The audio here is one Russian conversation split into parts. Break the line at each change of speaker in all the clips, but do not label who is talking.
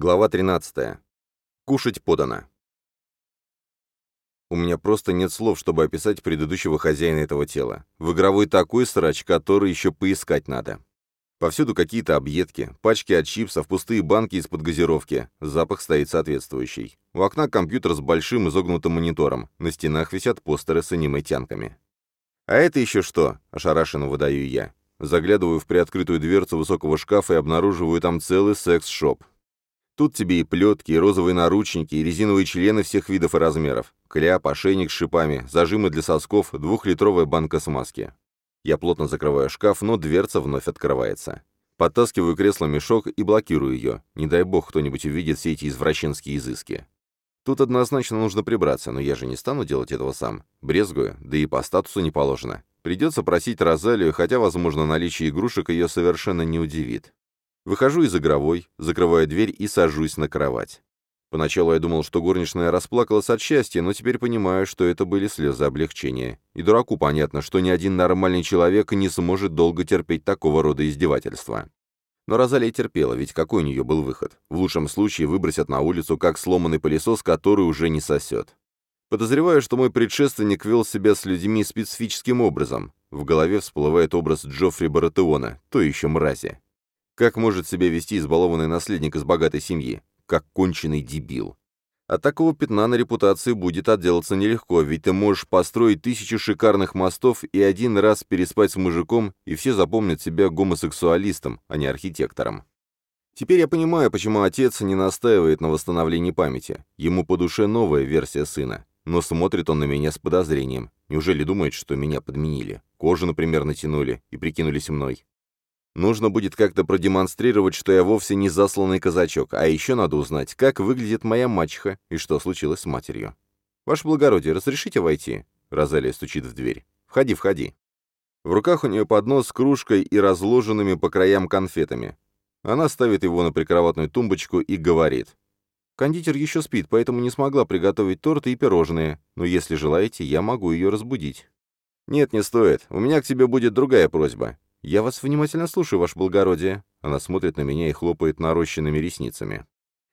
Глава 13. Кушать подано. У меня просто нет слов, чтобы описать предыдущего хозяина этого тела. В игровой такой срач, который еще поискать надо. Повсюду какие-то объедки, пачки от чипсов, пустые банки из-под газировки. Запах стоит соответствующий. У окна компьютер с большим изогнутым монитором. На стенах висят постеры с аниме-тянками. «А это еще что?» – ошарашенно выдаю я. Заглядываю в приоткрытую дверцу высокого шкафа и обнаруживаю там целый секс-шоп. Тут тебе и плетки, и розовые наручники, и резиновые члены всех видов и размеров, кляп, ошейник с шипами, зажимы для сосков, двухлитровая банка смазки. Я плотно закрываю шкаф, но дверца вновь открывается. Подтаскиваю кресло-мешок и блокирую ее. Не дай бог кто-нибудь увидит все эти извращенские изыски. Тут однозначно нужно прибраться, но я же не стану делать этого сам. Брезгую, да и по статусу не положено. Придется просить Розалию, хотя, возможно, наличие игрушек ее совершенно не удивит. Выхожу из игровой, закрываю дверь и сажусь на кровать. Поначалу я думал, что горничная расплакалась от счастья, но теперь понимаю, что это были слезы облегчения. И дураку понятно, что ни один нормальный человек не сможет долго терпеть такого рода издевательства. Но Розалия терпела, ведь какой у нее был выход? В лучшем случае выбросят на улицу, как сломанный пылесос, который уже не сосет. Подозреваю, что мой предшественник вел себя с людьми специфическим образом. В голове всплывает образ Джоффри Баратеона, то еще мрази. Как может себя вести избалованный наследник из богатой семьи? Как конченый дебил. От такого пятна на репутации будет отделаться нелегко, ведь ты можешь построить тысячу шикарных мостов и один раз переспать с мужиком, и все запомнят себя гомосексуалистом, а не архитектором. Теперь я понимаю, почему отец не настаивает на восстановлении памяти. Ему по душе новая версия сына. Но смотрит он на меня с подозрением. Неужели думает, что меня подменили? Кожу, например, натянули и прикинулись мной. Нужно будет как-то продемонстрировать, что я вовсе не засланный казачок, а еще надо узнать, как выглядит моя мачеха и что случилось с матерью. «Ваше благородие, разрешите войти?» Розалия стучит в дверь. «Входи, входи». В руках у нее поднос с кружкой и разложенными по краям конфетами. Она ставит его на прикроватную тумбочку и говорит. «Кондитер еще спит, поэтому не смогла приготовить торты и пирожные, но если желаете, я могу ее разбудить». «Нет, не стоит. У меня к тебе будет другая просьба. «Я вас внимательно слушаю, ваше благородие». Она смотрит на меня и хлопает нарощенными ресницами.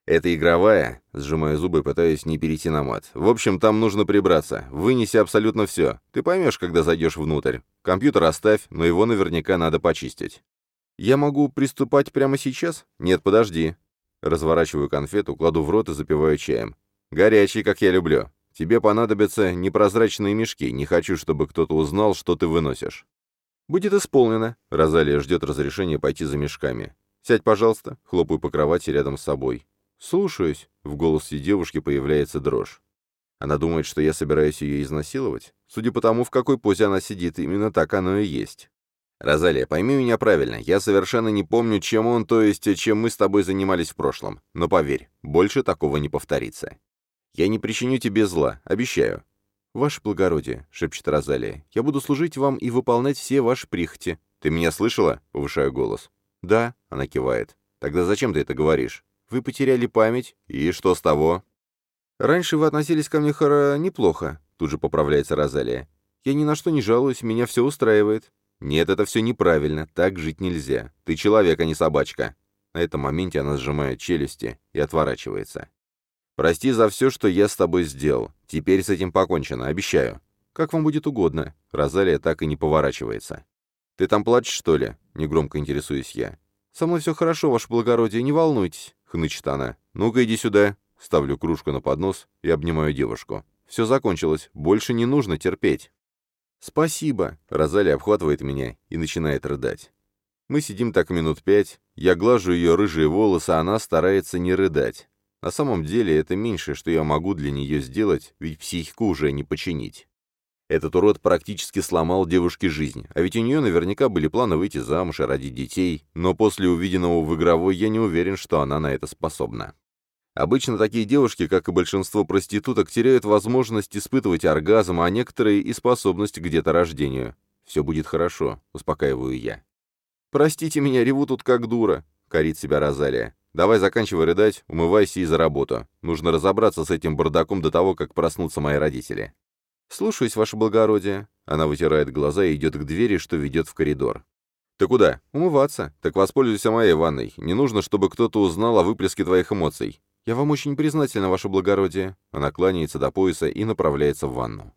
«Это игровая?» — сжимая зубы, пытаясь не перейти на мат. «В общем, там нужно прибраться. Вынеси абсолютно все. Ты поймешь, когда зайдешь внутрь. Компьютер оставь, но его наверняка надо почистить». «Я могу приступать прямо сейчас?» «Нет, подожди». Разворачиваю конфету, кладу в рот и запиваю чаем. «Горячий, как я люблю. Тебе понадобятся непрозрачные мешки. Не хочу, чтобы кто-то узнал, что ты выносишь». «Будет исполнено». Розалия ждет разрешения пойти за мешками. «Сядь, пожалуйста». Хлопаю по кровати рядом с собой. «Слушаюсь». В голосе девушки появляется дрожь. Она думает, что я собираюсь ее изнасиловать? Судя по тому, в какой позе она сидит, именно так оно и есть. «Розалия, пойми меня правильно, я совершенно не помню, чем он, то есть, чем мы с тобой занимались в прошлом. Но поверь, больше такого не повторится. Я не причиню тебе зла, обещаю. «Ваше благородие», — шепчет Розалия, — «я буду служить вам и выполнять все ваши прихоти». «Ты меня слышала?» — повышаю голос. «Да», — она кивает. «Тогда зачем ты это говоришь?» «Вы потеряли память. И что с того?» «Раньше вы относились ко мне хоро неплохо», — тут же поправляется Розалия. «Я ни на что не жалуюсь, меня все устраивает». «Нет, это все неправильно, так жить нельзя. Ты человек, а не собачка». На этом моменте она сжимает челюсти и отворачивается. Прости за все, что я с тобой сделал. Теперь с этим покончено, обещаю. Как вам будет угодно. Розалия так и не поворачивается. Ты там плачешь, что ли? Негромко интересуюсь я. Со мной все хорошо, ваше благородие, не волнуйтесь, хнычет она. Ну-ка иди сюда. Ставлю кружку на поднос и обнимаю девушку. Все закончилось, больше не нужно терпеть. «Спасибо!» — Розалия обхватывает меня и начинает рыдать. Мы сидим так минут пять, я глажу ее рыжие волосы, а она старается не рыдать. На самом деле это меньшее, что я могу для нее сделать, ведь психику уже не починить. Этот урод практически сломал девушке жизнь, а ведь у нее наверняка были планы выйти замуж и родить детей, но после увиденного в игровой я не уверен, что она на это способна. Обычно такие девушки, как и большинство проституток, теряют возможность испытывать оргазм, а некоторые и способность к деторождению. «Все будет хорошо», — успокаиваю я. «Простите меня, реву тут как дура», — корит себя Розалия. Давай заканчивай рыдать, умывайся и за работу. Нужно разобраться с этим бардаком до того, как проснутся мои родители». «Слушаюсь, ваше благородие». Она вытирает глаза и идет к двери, что ведет в коридор. «Ты куда?» «Умываться. Так воспользуйся моей ванной. Не нужно, чтобы кто-то узнал о выплеске твоих эмоций. Я вам очень признательна, ваше благородие». Она кланяется до пояса и направляется в ванну.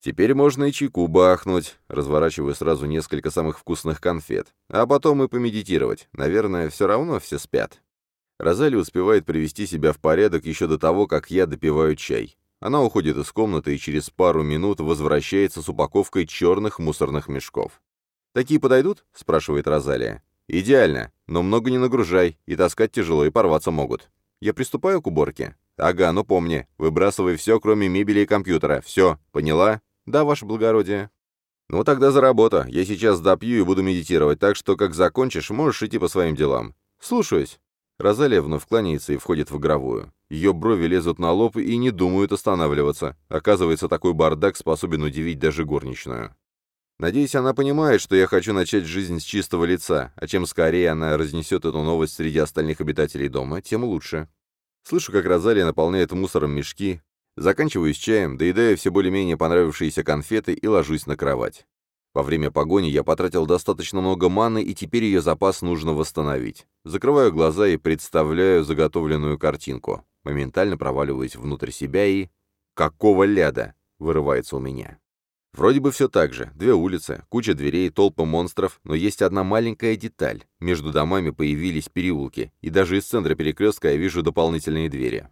«Теперь можно и чайку бахнуть», разворачиваю сразу несколько самых вкусных конфет. А потом и помедитировать. Наверное, все равно все спят. Розали успевает привести себя в порядок еще до того, как я допиваю чай. Она уходит из комнаты и через пару минут возвращается с упаковкой черных мусорных мешков. «Такие подойдут?» — спрашивает Розалия. «Идеально, но много не нагружай, и таскать тяжело, и порваться могут. Я приступаю к уборке?» «Ага, ну помни, выбрасывай все, кроме мебели и компьютера. Все, поняла?» «Да, ваше благородие». «Ну тогда за работу. Я сейчас допью и буду медитировать, так что, как закончишь, можешь идти по своим делам». «Слушаюсь». Розалия вновь кланяется и входит в игровую. Ее брови лезут на лоб и не думают останавливаться. Оказывается, такой бардак способен удивить даже горничную. Надеюсь, она понимает, что я хочу начать жизнь с чистого лица, а чем скорее она разнесет эту новость среди остальных обитателей дома, тем лучше. Слышу, как Розалия наполняет мусором мешки, заканчиваю чаем, доедаю все более-менее понравившиеся конфеты и ложусь на кровать. Во время погони я потратил достаточно много маны, и теперь ее запас нужно восстановить. Закрываю глаза и представляю заготовленную картинку. Моментально проваливаюсь внутрь себя и... «Какого ляда?» — вырывается у меня. Вроде бы все так же. Две улицы, куча дверей, толпа монстров, но есть одна маленькая деталь. Между домами появились переулки, и даже из центра перекрестка я вижу дополнительные двери.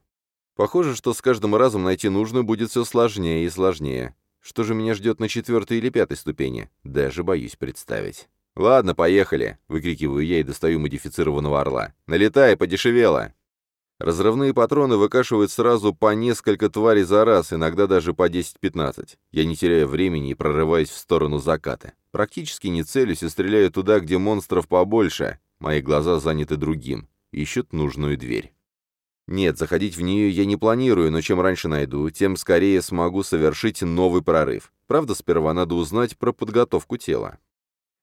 Похоже, что с каждым разом найти нужную будет все сложнее и сложнее. Что же меня ждет на четвертой или пятой ступени? Даже боюсь представить. «Ладно, поехали!» — выкрикиваю я и достаю модифицированного орла. «Налетай, подешевело!» Разрывные патроны выкашивают сразу по несколько тварей за раз, иногда даже по 10-15. Я не теряю времени и прорываюсь в сторону заката. Практически не целюсь и стреляю туда, где монстров побольше. Мои глаза заняты другим. Ищут нужную дверь. Нет, заходить в нее я не планирую, но чем раньше найду, тем скорее смогу совершить новый прорыв. Правда, сперва надо узнать про подготовку тела.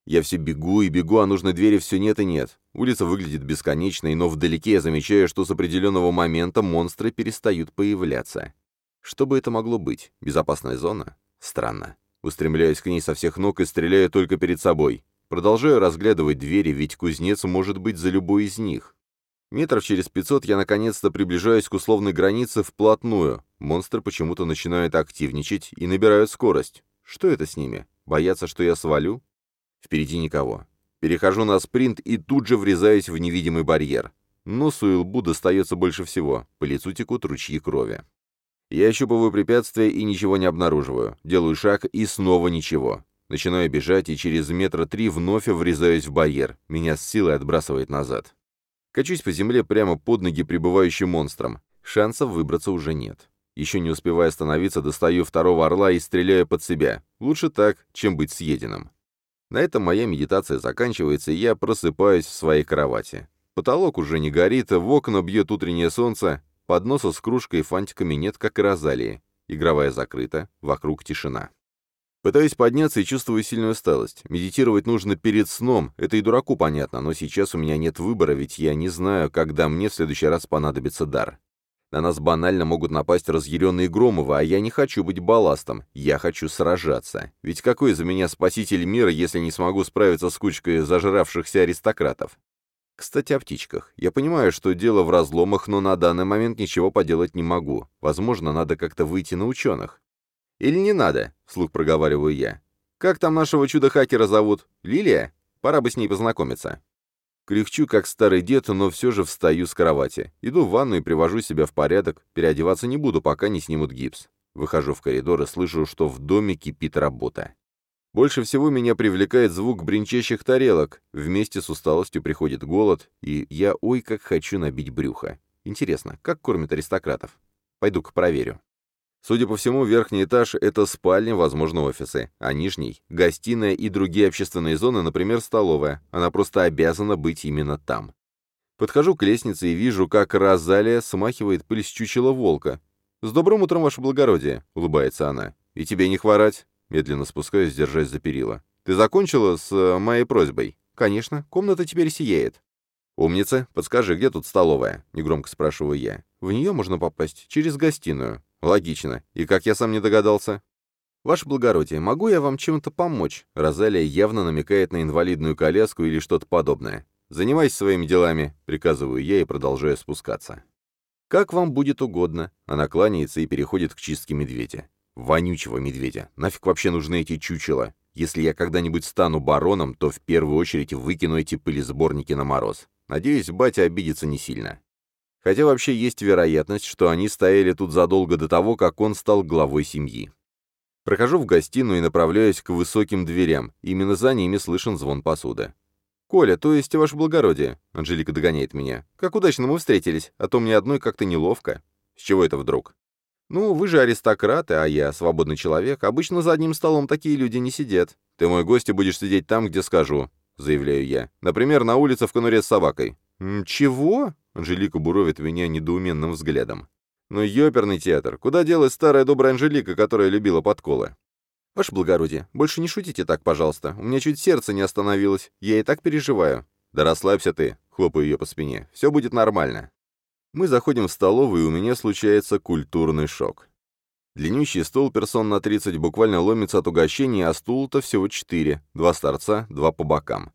Я все бегу и бегу, а нужной двери все нет и нет. Улица выглядит бесконечной, но вдалеке я замечаю, что с определенного момента монстры перестают появляться. Что бы это могло быть? Безопасная зона? Странно. Устремляюсь к ней со всех ног и стреляю только перед собой. Продолжаю разглядывать двери, ведь кузнец может быть за любой из них. Метров через пятьсот я наконец-то приближаюсь к условной границе вплотную. Монстры почему-то начинают активничать и набирают скорость. Что это с ними? Боятся, что я свалю? Впереди никого. Перехожу на спринт и тут же врезаюсь в невидимый барьер. Носу и лбу достается больше всего, по лицу текут ручьи крови. Я ощупываю препятствие и ничего не обнаруживаю. Делаю шаг и снова ничего. Начинаю бежать и через метра три вновь врезаюсь в барьер. Меня с силой отбрасывает назад. Качусь по земле прямо под ноги прибывающим монстрам. Шансов выбраться уже нет. Еще не успевая остановиться, достаю второго орла и стреляю под себя. Лучше так, чем быть съеденным. На этом моя медитация заканчивается, и я просыпаюсь в своей кровати. Потолок уже не горит, в окна бьет утреннее солнце, подноса с кружкой и фантиками нет, как и розалии. Игровая закрыта, вокруг тишина. Пытаюсь подняться и чувствую сильную усталость. Медитировать нужно перед сном, это и дураку понятно, но сейчас у меня нет выбора, ведь я не знаю, когда мне в следующий раз понадобится дар. На нас банально могут напасть разъяренные Громовы, а я не хочу быть балластом, я хочу сражаться. Ведь какой из меня спаситель мира, если не смогу справиться с кучкой зажравшихся аристократов? Кстати, о птичках. Я понимаю, что дело в разломах, но на данный момент ничего поделать не могу. Возможно, надо как-то выйти на ученых. «Или не надо?» — вслух проговариваю я. «Как там нашего чудо-хакера зовут? Лилия? Пора бы с ней познакомиться». Кряхчу, как старый дед, но все же встаю с кровати. Иду в ванну и привожу себя в порядок. Переодеваться не буду, пока не снимут гипс. Выхожу в коридор и слышу, что в доме кипит работа. Больше всего меня привлекает звук бренчащих тарелок. Вместе с усталостью приходит голод, и я ой как хочу набить брюхо. Интересно, как кормят аристократов? Пойду-ка проверю. Судя по всему, верхний этаж — это спальня, возможно, офисы, а нижний — гостиная и другие общественные зоны, например, столовая. Она просто обязана быть именно там. Подхожу к лестнице и вижу, как Розалия смахивает пыль с чучела волка. «С добрым утром, ваше благородие!» — улыбается она. «И тебе не хворать?» Медленно спускаюсь, держась за перила. «Ты закончила с э, моей просьбой?» «Конечно. Комната теперь сияет». «Умница. Подскажи, где тут столовая?» — негромко спрашиваю я. «В нее можно попасть через гостиную. Логично. И как я сам не догадался? «Ваше благородие, могу я вам чем-то помочь?» Розалия явно намекает на инвалидную коляску или что-то подобное. «Занимайся своими делами», — приказываю я и продолжаю спускаться. «Как вам будет угодно». Она кланяется и переходит к чистке медведя. Вонючего медведя. Нафиг вообще нужны эти чучела? Если я когда-нибудь стану бароном, то в первую очередь выкину эти пылесборники на мороз. Надеюсь, батя обидится не сильно. Хотя вообще есть вероятность, что они стояли тут задолго до того, как он стал главой семьи. Прохожу в гостиную и направляюсь к высоким дверям. Именно за ними слышен звон посуды. «Коля, то есть ваше благородие?» Анжелика догоняет меня. «Как удачно мы встретились, а то мне одной как-то неловко». «С чего это вдруг?» «Ну, вы же аристократы, а я свободный человек. Обычно за одним столом такие люди не сидят. Ты мой гость и будешь сидеть там, где скажу», — заявляю я. «Например, на улице в конуре с собакой». «Чего?» — Анжелика буровит меня недоуменным взглядом. Ну, ёперный театр. Куда делась старая добрая Анжелика, которая любила подколы? Ваше благородие, больше не шутите так, пожалуйста. У меня чуть сердце не остановилось. Я и так переживаю. Да расслабься ты, хлопаю ее по спине. Все будет нормально. Мы заходим в столовую, и у меня случается культурный шок. Длиннющий стол персон на 30 буквально ломится от угощения, а стул-то всего четыре. Два старца, два по бокам.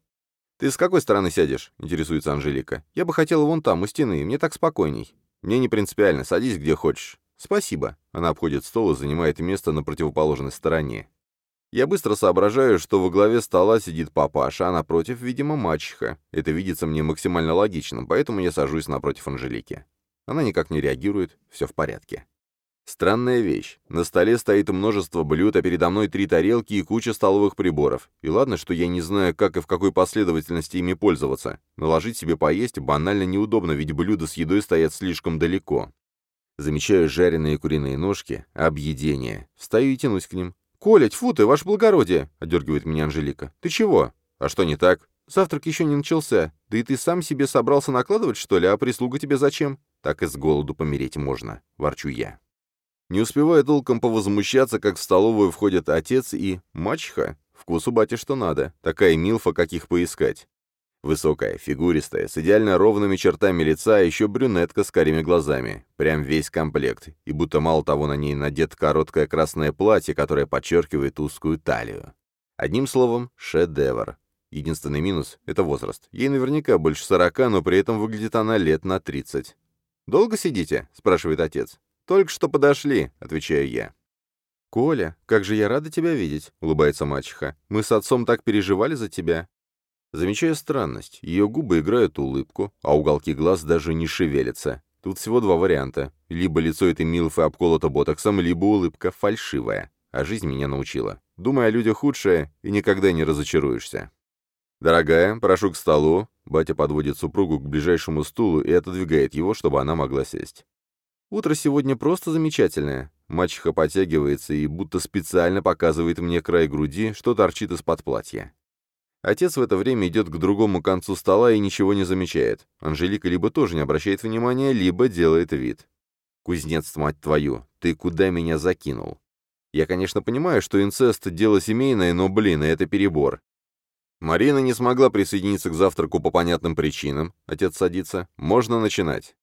«Ты с какой стороны сядешь?» — интересуется Анжелика. «Я бы хотела вон там, у стены, мне так спокойней». «Мне не принципиально, садись где хочешь». «Спасибо». Она обходит стол и занимает место на противоположной стороне. Я быстро соображаю, что во главе стола сидит папаша, а напротив, видимо, мачеха. Это видится мне максимально логичным, поэтому я сажусь напротив Анжелики. Она никак не реагирует, все в порядке. Странная вещь. На столе стоит множество блюд, а передо мной три тарелки и куча столовых приборов. И ладно, что я не знаю, как и в какой последовательности ими пользоваться. Наложить себе поесть банально неудобно, ведь блюда с едой стоят слишком далеко. Замечаю жареные куриные ножки, объедение. Встаю и тянусь к ним. «Коля, тьфу ты, ваше благородие!» — одергивает меня Анжелика. «Ты чего? А что не так? Завтрак еще не начался. Да и ты сам себе собрался накладывать, что ли, а прислуга тебе зачем? Так и с голоду помереть можно», — ворчу я. Не успевая толком повозмущаться, как в столовую входят отец и мачеха. Вкусу бати что надо, такая милфа, каких поискать. Высокая, фигуристая, с идеально ровными чертами лица, а еще брюнетка с карими глазами. Прям весь комплект. И будто мало того на ней надет короткое красное платье, которое подчеркивает узкую талию. Одним словом, шедевр. Единственный минус — это возраст. Ей наверняка больше сорока, но при этом выглядит она лет на тридцать. «Долго сидите?» — спрашивает отец. «Только что подошли», — отвечаю я. «Коля, как же я рада тебя видеть», — улыбается мачеха. «Мы с отцом так переживали за тебя». Замечаю странность. Ее губы играют улыбку, а уголки глаз даже не шевелятся. Тут всего два варианта. Либо лицо этой Милфы обколото ботоксом, либо улыбка фальшивая. А жизнь меня научила. Думай о людях худшее, и никогда не разочаруешься. «Дорогая, прошу к столу». Батя подводит супругу к ближайшему стулу и отодвигает его, чтобы она могла сесть. Утро сегодня просто замечательное. Мачеха подтягивается и будто специально показывает мне край груди, что торчит из-под платья. Отец в это время идет к другому концу стола и ничего не замечает. Анжелика либо тоже не обращает внимания, либо делает вид. «Кузнец, мать твою, ты куда меня закинул?» Я, конечно, понимаю, что инцест — дело семейное, но, блин, это перебор. Марина не смогла присоединиться к завтраку по понятным причинам. Отец садится. Можно начинать.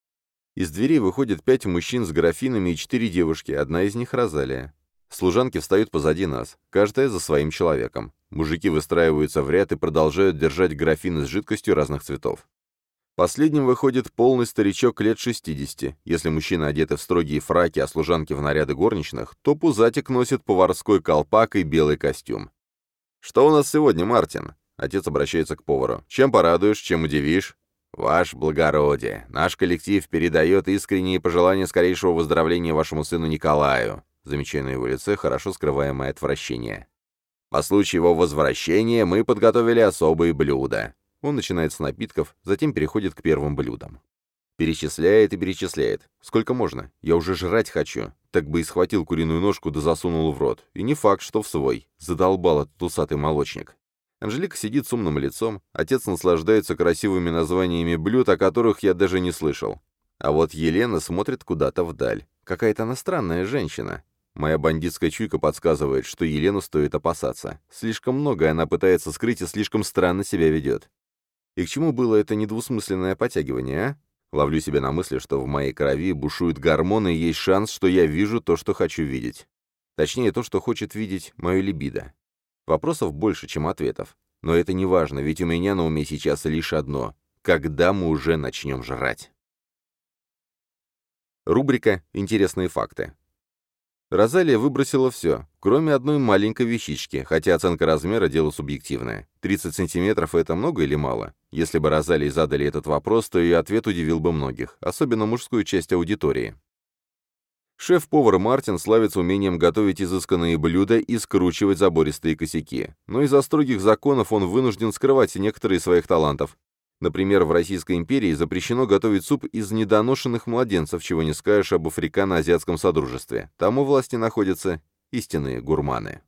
Из дверей выходят пять мужчин с графинами и четыре девушки, одна из них Розалия. Служанки встают позади нас, каждая за своим человеком. Мужики выстраиваются в ряд и продолжают держать графины с жидкостью разных цветов. Последним выходит полный старичок лет 60. Если мужчины одеты в строгие фраки, а служанки в наряды горничных, то пузатик носит поварской колпак и белый костюм. «Что у нас сегодня, Мартин?» Отец обращается к повару. «Чем порадуешь, чем удивишь?» «Ваше благородие, наш коллектив передает искренние пожелания скорейшего выздоровления вашему сыну Николаю», замечая на его лице хорошо скрываемое отвращение. «По случаю его возвращения мы подготовили особые блюда». Он начинает с напитков, затем переходит к первым блюдам. Перечисляет и перечисляет. Сколько можно? Я уже жрать хочу. Так бы и схватил куриную ножку да засунул в рот. И не факт, что в свой. Задолбал этот усатый молочник. Анжелика сидит с умным лицом, отец наслаждается красивыми названиями блюд, о которых я даже не слышал. А вот Елена смотрит куда-то вдаль. Какая-то она странная женщина. Моя бандитская чуйка подсказывает, что Елену стоит опасаться. Слишком многое она пытается скрыть и слишком странно себя ведет. И к чему было это недвусмысленное подтягивание, а? Ловлю себя на мысли, что в моей крови бушуют гормоны и есть шанс, что я вижу то, что хочу видеть. Точнее, то, что хочет видеть мое либидо. Вопросов больше, чем ответов. Но это не важно, ведь у меня на уме сейчас лишь одно. Когда мы уже начнем жрать? Рубрика «Интересные факты». Розалия выбросила все, кроме одной маленькой вещички, хотя оценка размера – дело субъективное. 30 сантиметров – это много или мало? Если бы Розалии задали этот вопрос, то ее ответ удивил бы многих, особенно мужскую часть аудитории. Шеф-повар Мартин славится умением готовить изысканные блюда и скручивать забористые косяки. Но из-за строгих законов он вынужден скрывать некоторые своих талантов, Например, в Российской империи запрещено готовить суп из недоношенных младенцев, чего не скажешь об африкано-азиатском содружестве. Там у власти находятся истинные гурманы.